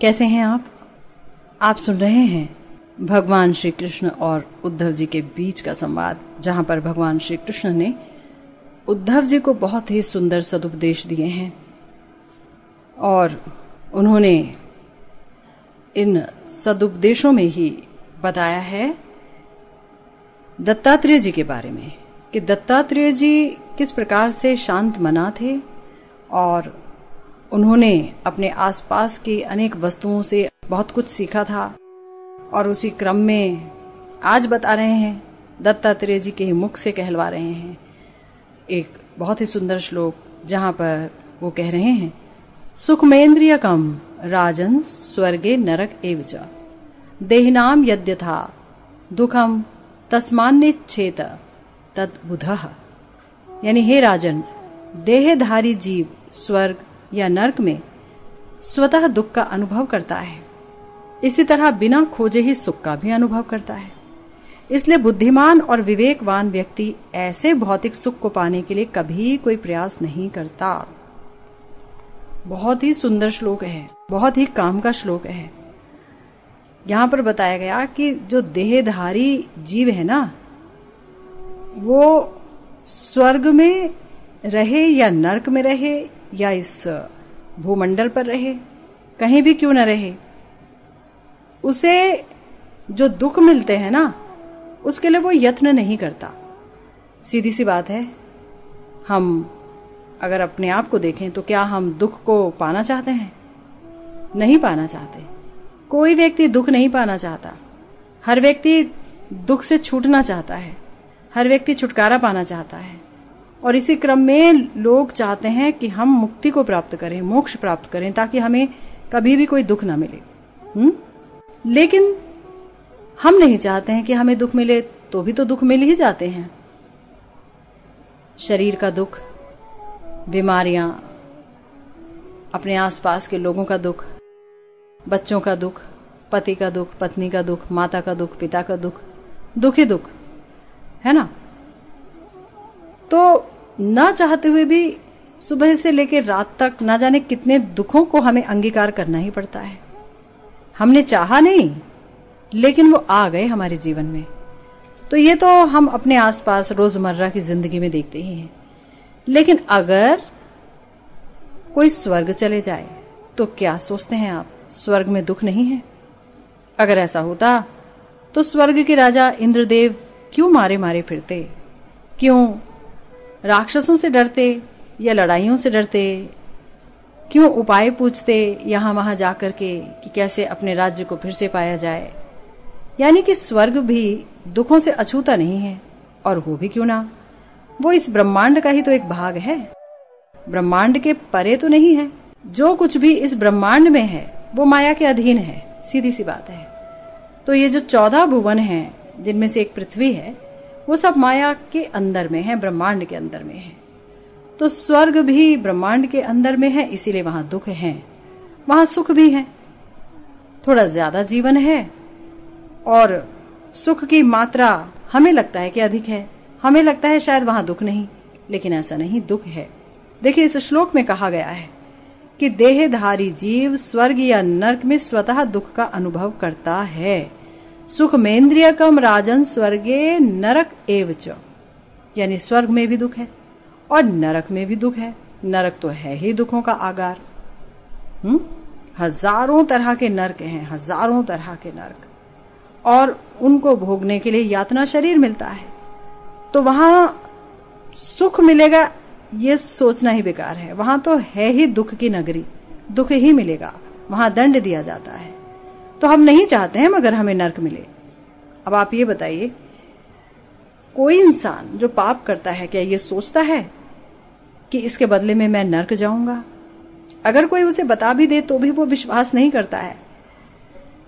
कैसे हैं आप? आप सुन रहे हैं भगवान श्री कृष्ण और उद्धव जी के बीच का संवाद, जहाँ पर भगवान श्री कृष्ण ने उद्धव जी को बहुत ही सुंदर सदुपदेश दिए हैं। और उन्होंने इन सदुपदेशों में ही बताया है दत्तात्रेय जी के बारे में, कि दत्तात्रेय जी किस प्रकार से शांत मना थे और उन्होंने अपने आसपास की अनेक वस्तुओं से बहुत कुछ सीखा था और उसी क्रम में आज बता रहे हैं, दत्तात्रेय जी के मुख से कहलवा रहे हैं। एक बहुत ही सुंदर श्लोक जहाँ पर वो कह रहे हैं सुखमेन्द्रिय कम राजन स्वर्गे नरक एवच देहिनाम यद्यथा, दुखम तस्मान्निच्छेत तद बुध यानी हे राजन, देहधारी जीव स्वर्ग या नरक में स्वतः दुख का अनुभव करता है। इसी तरह बिना खोजे ही सुख का भी अनुभव करता है। इसलिए बुद्धिमान और विवेकवान व्यक्ति ऐसे भौतिक सुख को पाने के लिए कभी कोई प्रयास नहीं करता। बहुत ही सुंदर श्लोक है, बहुत ही काम का श्लोक है। यहाँ पर बताया गया कि जो देहधारी जीव है ना, वो स्वर्ग में रहे या नरक में रहे या इस भूमंडल पर रहे, कहीं भी क्यों न रहे, उसे जो दुख मिलते हैं ना, उसके लिए वो यत्न नहीं करता। सीधी सी बात है, हम अगर अपने आप को देखें तो क्या हम दुख को पाना चाहते हैं? नहीं पाना चाहते। कोई व्यक्ति दुख नहीं पाना चाहता। हर व्यक्ति दुख से छूटना चाहता है। हर व्यक्ति छुटकारा पाना चाहता है। और इसी क्रम में लोग चाहते हैं कि हम मुक्ति को प्राप्त करें, मोक्ष प्राप्त करें, ताकि हमें कभी भी कोई दुख ना मिले। हुँ? लेकिन हम नहीं चाहते हैं कि हमें दुख मिले तो भी तो दुख मिल ही जाते हैं। शरीर का दुख, बीमारियाँ, अपने आसपास के लोगों का दुख, बच्चों का दुख, पति का दुख, पत्नी का दुख, माता का दुख, पिता का दुख दुख ही दुख, है ना? तो न चाहते हुए भी सुबह से लेकर रात तक न जाने कितने दुखों को हमें अंगीकार करना ही पड़ता है। हमने चाहा नहीं, लेकिन वो आ गए हमारे जीवन में। तो ये तो हम अपने आसपास रोज़मर्रा की ज़िंदगी में देखते ही हैं। लेकिन अगर कोई स्वर्ग चले जाए तो क्या सोचते हैं आप, स्वर्ग में दुख नहीं है? अगर ऐसा होता तो स्वर्ग के राजा इंद्रदेव क्यों मारे मारे फिरते? क्यों राक्षसों से डरते या लड़ाइयों से डरते? क्यों उपाय पूछते यहाँ वहाँ जाकर के कि कैसे अपने राज्य को फिर से पाया जाए? यानी कि स्वर्ग भी दुखों से अछूता नहीं है, और हो भी क्यों ना? वो इस ब्रह्मांड का ही तो एक भाग है। ब्रह्मांड के परे तो नहीं है। जो कुछ भी इस ब्रह्मांड में है, वो माया के अधीन है। सीधी सी बात है। तो ये जो चौदह भुवन हैं, जिनमें से एक पृथ्वी है वो सब माया के अंदर में है, ब्रह्मांड के अंदर में है। तो स्वर्ग भी ब्रह्मांड के अंदर में है, इसीलिए वहाँ दुख है। वहाँ सुख भी है। थोड़ा ज़्यादा जीवन है और सुख की मात्रा हमें लगता है कि अधिक है। हमें लगता है शायद वहाँ दुख नहीं, लेकिन ऐसा नहीं, दुख है। देखिए, इस श्लोक में कहा गया है कि देहधारी जीव स्वर्ग या नर्क में स्वतः दुख का अनुभव करता है। सुख कम राजन स्वर्गे नरक एवच यानी स्वर्ग में भी दुख है और नरक में भी दुख है। नरक तो है ही दुखों का आगार। हम्म? हज़ारों तरह के नरक हैं, हज़ारों तरह के नरक। और उनको भोगने के लिए यातना शरीर मिलता है। तो वहाँ सुख मिलेगा, ये सोचना ही बेकार है। वहाँ तो है ही दुख की नगरी। दुख ही मिलेगा। वहाँ दंड दिया जाता है। तो हम नहीं चाहते हैं मगर हमें नर्क मिले। अब आप ये बताइए, कोई इंसान जो पाप करता है, क्या ये सोचता है कि इसके बदले में मैं नर्क जाऊँगा? अगर कोई उसे बता भी दे तो भी वो विश्वास नहीं करता है।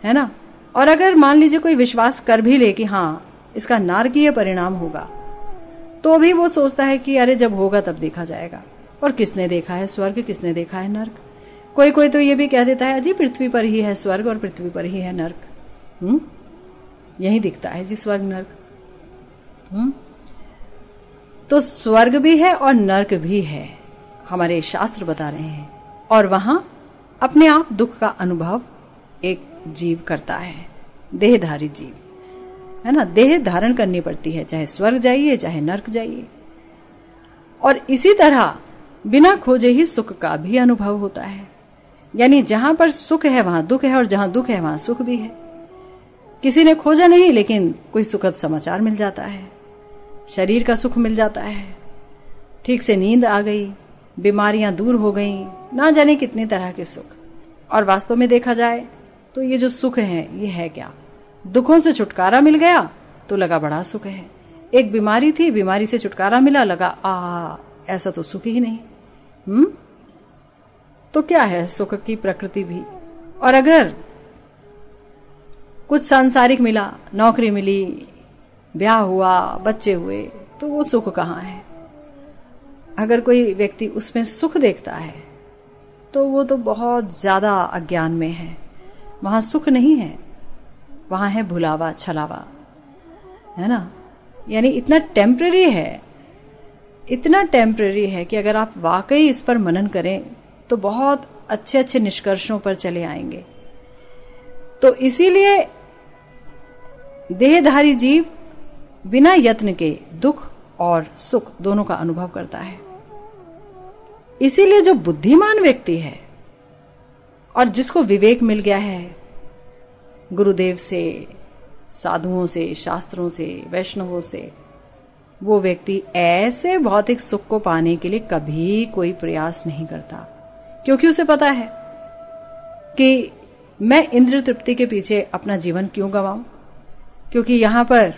है ना? और अगर मान लीजिए कोई विश्वास कर भी ले कि हाँ इसका नारकीय परिणाम होगा तो भी वो सोचता है कि अरे जब होगा तब देखा जाएगा। और किसने देखा है? स्वर्ग किसने देखा है? नर्क। कोई कोई तो ये भी कह देता है, अजी, पृथ्वी पर ही है स्वर्ग और पृथ्वी पर ही है नर्क। हम्म यही दिखता है जी स्वर्ग, नर्क। हम्म तो स्वर्ग भी है और नर्क भी है, हमारे शास्त्र बता रहे हैं। और वहाँ अपने आप दुख का अनुभव एक जीव करता है, देहधारी जीव। है ना? देह धारण करनी पड़ती है, चाहे स्वर्ग जाइए, चाहे नर्क जाइए। और इसी तरह बिना खोजे ही सुख का भी अनुभव होता है। यानी जहाँ पर सुख है, वहाँ दुख है, और जहाँ दुख है, वहाँ सुख भी है। किसी ने खोजा नहीं, लेकिन कोई सुखद समाचार मिल जाता है। शरीर का सुख मिल जाता है। ठीक से नींद आ गई, बीमारियाँ दूर हो गई, ना जाने कितनी तरह के सुख। और वास्तव में देखा जाए तो ये जो सुख है, ये है क्या? दुखों से छुटकारा मिल गया तो लगा बड़ा सुख है। एक बीमारी थी, बीमारी से छुटकारा मिला, लगा आ ऐसा तो सुख ही नहीं। हम्म? तो क्या है सुख की प्रकृति भी? और अगर कुछ सांसारिक मिला, नौकरी मिली, ब्याह हुआ, बच्चे हुए तो वो सुख कहाँ है? अगर कोई व्यक्ति उसमें सुख देखता है तो वो तो बहुत ज़्यादा अज्ञान में है। वहाँ सुख नहीं है। वहाँ है भुलावा, छलावा। है ना? यानी इतना टेम्पररी है, इतना टेम्पररी है कि अगर आप वाकई इस पर मनन करें तो बहुत अच्छे अच्छे निष्कर्षों पर चले आएँगे। तो इसीलिए देहधारी जीव बिना यत्न के दुख और सुख दोनों का अनुभव करता है। इसीलिए जो बुद्धिमान व्यक्ति है और जिसको विवेक मिल गया है, गुरुदेव से, साधुओं से, शास्त्रों से, वैष्णवों से, वो व्यक्ति ऐसे भौतिक सुख को पाने के लिए कभी कोई प्रयास नहीं करता। क्योंकि उसे पता है कि मैं इंद्र तृप्ति के पीछे अपना जीवन क्यों गवाऊं? क्योंकि यहाँ पर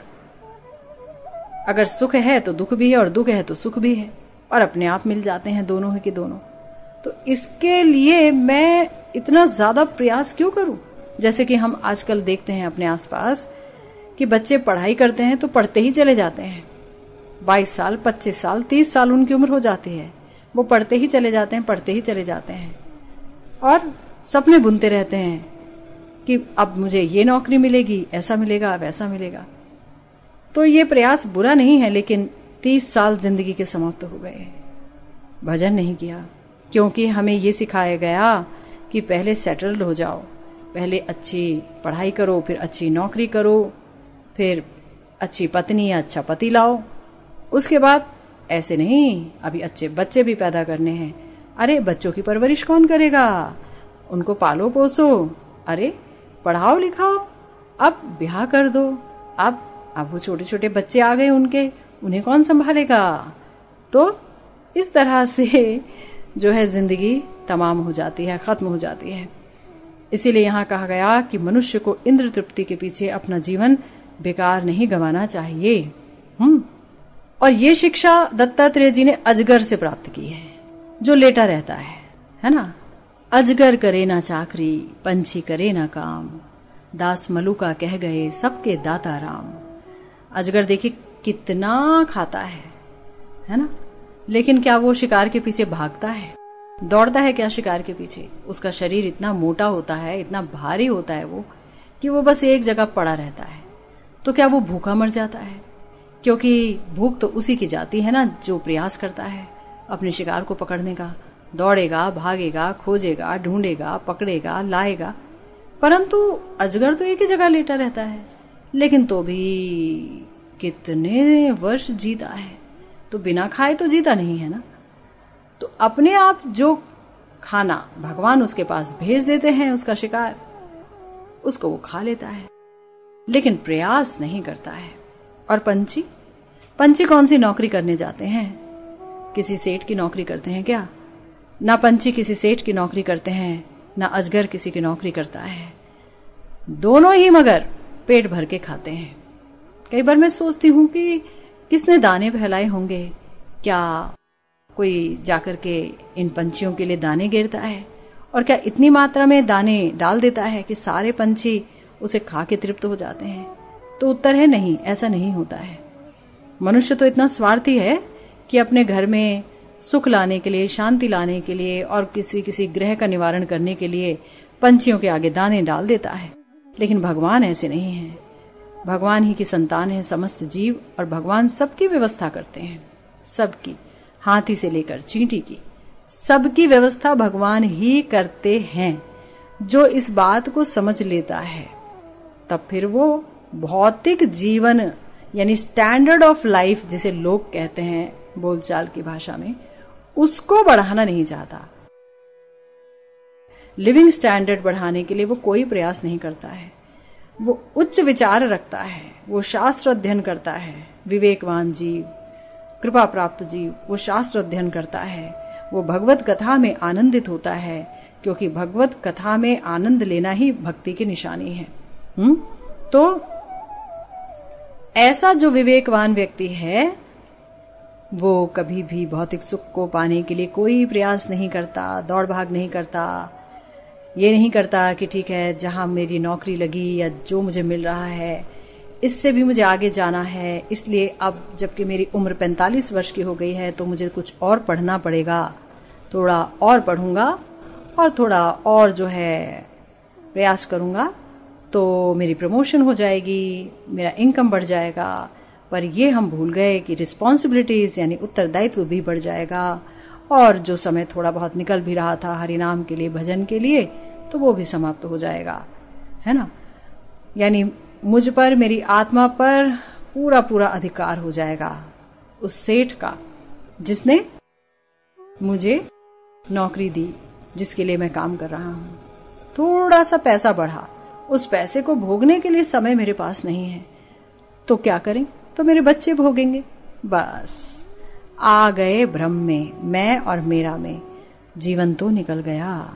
अगर सुख है तो दुख भी है और दुख है तो सुख भी है और अपने आप मिल जाते हैं दोनों ही के दोनों। तो इसके लिए मैं इतना ज़्यादा प्रयास क्यों करूँ? जैसे कि हम आजकल देखते हैं अपने आसपास कि बच्चे पढ़ाई करते हैं तो पढ़ते ही चले जाते हैं। 22 साल 25 साल 30 साल उनकी उम्र हो जाती है। वो पढ़ते ही चले जाते हैं, पढ़ते ही चले जाते हैं। और सपने बुनते रहते हैं कि अब मुझे ये नौकरी मिलेगी, ऐसा मिलेगा, वैसा मिलेगा। तो ये प्रयास बुरा नहीं है, लेकिन तीस साल ज़िंदगी के समाप्त हो गए। भजन नहीं किया, क्योंकि हमें ये सिखाया गया कि पहले सेटल्ड हो जाओ, पहले अच्छी पढ़ाई करो, फिर अच्छी नौकरी करो, फिर अच्छी पत्नी या अच्छा पति लाओ। उसके बाद ऐसे नहीं, अभी अच्छे बच्चे भी पैदा करने हैं। अरे, बच्चों की परवरिश कौन करेगा? उनको पालो पोसो। अरे, पढ़ाओ लिखाओ। अब ब्याह कर दो। अब अब वो छोटे छोटे बच्चे आ गए उनके, उन्हें कौन संभालेगा? तो इस तरह से जो है ज़िंदगी तमाम हो जाती है, खत्म हो जाती है। इसीलिए यहाँ कहा गया कि मनुष्य को इंद्र तृप्ति के पीछे अपना जीवन बेकार नहीं गंवाना चाहिए। और ये शिक्षा दत्तात्रेय जी ने अजगर से प्राप्त की है, जो लेटा रहता है है ना? अजगर करे ना चाकरी, पंछी करे ना काम, दास मलुका कह गए, सबके दाता राम। अजगर देखिए कितना खाता है है ना? लेकिन क्या वो शिकार के पीछे भागता है? दौड़ता है क्या शिकार के पीछे? उसका शरीर इतना मोटा होता है, इतना भारी होता है वो, कि वो बस एक जगह पड़ा रहता है। तो क्या वो भूखा मर जाता है? क्योंकि भूख तो उसी की जाती है ना, जो प्रयास करता है अपने शिकार को पकड़ने का। दौड़ेगा, भागेगा, खोजेगा, ढूंढेगा, पकड़ेगा, लाएगा। परंतु अजगर तो एक ही जगह लेटा रहता है। लेकिन तो भी कितने वर्ष जीता है। तो बिना खाए तो जीता नहीं है ना। तो अपने आप जो खाना भगवान उसके पास भेज देते हैं, उसका शिकार, उसको वो खा लेता है। लेकिन प्रयास नहीं करता है। और पंछी? पंछी कौन सी नौकरी करने जाते हैं? किसी सेठ की नौकरी करते हैं क्या? ना पंची किसी सेठ की नौकरी करते हैं, ना अजगर किसी की नौकरी करता है। दोनों ही मगर पेट भर के खाते हैं। कई बार मैं सोचती हूँ कि किसने दाने फैलाए होंगे? क्या कोई जाकर के इन पंछियों के लिए दाने गिरता है? और क्या इतनी मात्रा में दाने डाल देता है कि सारे पंछी उसे खा के तृप्त हो जाते हैं? तो उत्तर है नहीं, ऐसा नहीं होता है। मनुष्य तो इतना स्वार्थी है कि अपने घर में सुख लाने के लिए, शांति लाने के लिए और किसी किसी ग्रह का निवारण करने के लिए पंछियों के आगे दाने डाल देता है। लेकिन भगवान ऐसे नहीं है। भगवान ही की संतान है, समस्त जीव और भगवान सबकी व्यवस्था करते हैं। सबकी, हाथी से लेकर चींटी की। सबकी व्यवस्था भगवान ही करते हैं। जो इस बात को समझ लेता है, तब फिर वो भौतिक जीवन, यानी स्टैंडर्ड ऑफ़ लाइफ जिसे लोग कहते हैं बोलचाल की भाषा में, उसको बढ़ाना नहीं चाहता। लिविंग स्टैंडर्ड बढ़ाने के लिए वो कोई प्रयास नहीं करता है। वो उच्च विचार रखता है, वो शास्त्र अध्ययन करता है। विवेकवान जीव कृपा प्राप्त जीव, वो शास्त्र अध्ययन करता है। वो भगवत कथा में आनंदित होता है, क्योंकि भगवत कथा में आनंद लेना ही भक्ति की निशानी है। हुँ? तो ऐसा जो विवेकवान व्यक्ति है, वो कभी भी भौतिक सुख को पाने के लिए कोई प्रयास नहीं करता, दौड़ भाग नहीं करता। ये नहीं करता कि ठीक है, जहाँ मेरी नौकरी लगी या जो मुझे मिल रहा है, इससे भी मुझे आगे जाना है। इसलिए अब जबकि मेरी उम्र 45 वर्ष की हो गई है तो मुझे कुछ और पढ़ना पड़ेगा। थोड़ा और पढ़ूँगा और थोड़ा और जो है प्रयास करूँगा। तो मेरी प्रमोशन हो जाएगी, मेरा इनकम बढ़ जाएगा, पर ये हम भूल गए कि रिस्पॉन्सिबिलिटीज यानी उत्तरदायित्व भी बढ़ जाएगा। और जो समय थोड़ा बहुत निकल भी रहा था हरिनाम के लिए, भजन के लिए तो वो भी समाप्त हो जाएगा। है ना? यानी मुझ पर, मेरी आत्मा पर पूरा पूरा अधिकार हो जाएगा उस सेठ का, जिसने मुझे नौकरी दी, जिसके लिए मैं काम कर रहा हूँ। थोड़ा सा पैसा बढ़ा। उस पैसे को भोगने के लिए समय मेरे पास नहीं है। तो क्या करें? तो मेरे बच्चे भोगेंगे। बस। आ गए भ्रम में, मैं और मेरा में। जीवन तो निकल गया।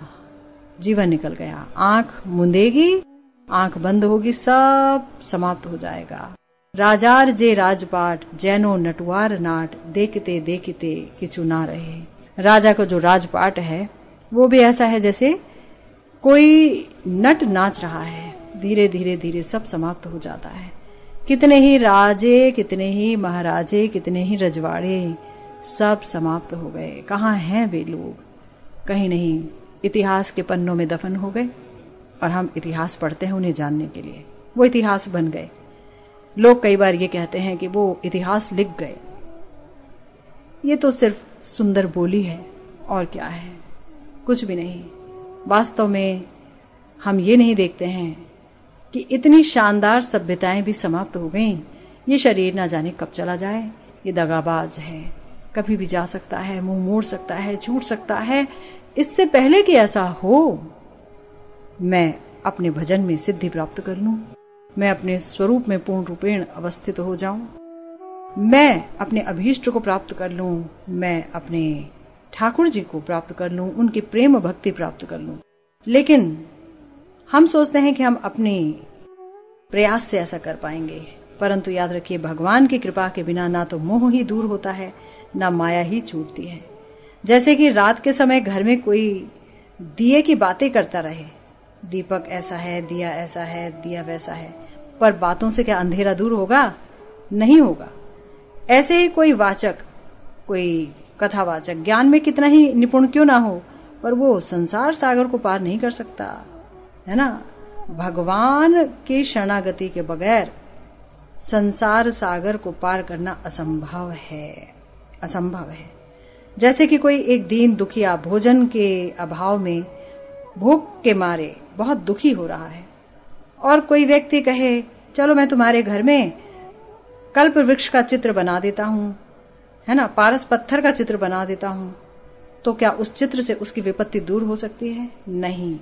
जीवन निकल गया। आँख मुंदेगी, आँख बंद होगी, सब समाप्त हो जाएगा। राजार जे राजपाट, जैनो नटवार नाट, देखते देखते किचु ना रहे। राजा का जो राजपाट है, वो भी ऐसा है जैसे कोई नट नाच रहा है, धीरे धीरे धीरे सब समाप्त हो जाता है। कितने ही राजे, कितने ही महाराजे, कितने ही रजवाड़े सब समाप्त हो गए। कहाँ हैं वे लोग? कहीं नहीं, इतिहास के पन्नों में दफन हो गए और हम इतिहास पढ़ते हैं उन्हें जानने के लिए। वो इतिहास बन गए। लोग कई बार ये कहते हैं कि वो इतिहास लिख गए। ये तो सिर्फ़ सुंदर बोली है और क्या है? कुछ भी नहीं। वास्तव में हम ये नहीं देखते हैं कि इतनी शानदार सभ्यताएँ भी समाप्त हो गईं। ये शरीर ना जाने कब चला जाए। ये दगाबाज है। कभी भी जा सकता है, मुँह मोड़ सकता है, छूट सकता है। इससे पहले कि ऐसा हो, मैं अपने भजन में सिद्धि प्राप्त कर लूँ। मैं अपने स्वरूप में पूर्ण रूपेण अवस्थित हो जाऊँ। मैं अपने अभीष्ट को प्राप्त कर लूँ। मैं अपने ठाकुर जी को प्राप्त कर लूँ, उनकी प्रेम भक्ति प्राप्त कर लूँ। लेकिन हम सोचते हैं कि हम अपने प्रयास से ऐसा कर पाएँगे। परंतु याद रखिए, भगवान की कृपा के बिना ना तो मोह ही दूर होता है, ना माया ही छूटती है। जैसे कि रात के समय घर में कोई दिए की बातें करता रहे, दीपक ऐसा है, दिया ऐसा है, दिया वैसा है, पर बातों से क्या अंधेरा दूर होगा? नहीं होगा। ऐसे ही कोई वाचक कोई कथावाचक ज्ञान में कितना ही निपुण क्यों ना हो, पर वो संसार सागर को पार नहीं कर सकता, है ना? भगवान की शरणागति के बगैर संसार सागर को पार करना असंभव है असंभव है। जैसे कि कोई एक दीन दुखिया भोजन के अभाव में भूख के मारे बहुत दुखी हो रहा है, और कोई व्यक्ति कहे, चलो मैं तुम्हारे घर में कल्प वृक्ष का चित्र बना देता हूँ है ना, पारस पत्थर का चित्र बना देता हूँ तो क्या उस चित्र से उसकी विपत्ति दूर हो सकती है? नहीं।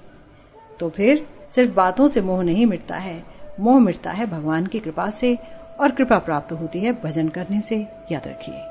तो फिर सिर्फ़ बातों से मोह नहीं मिटता है। मोह मिटता है भगवान की कृपा से और कृपा प्राप्त होती है भजन करने से। याद रखिए।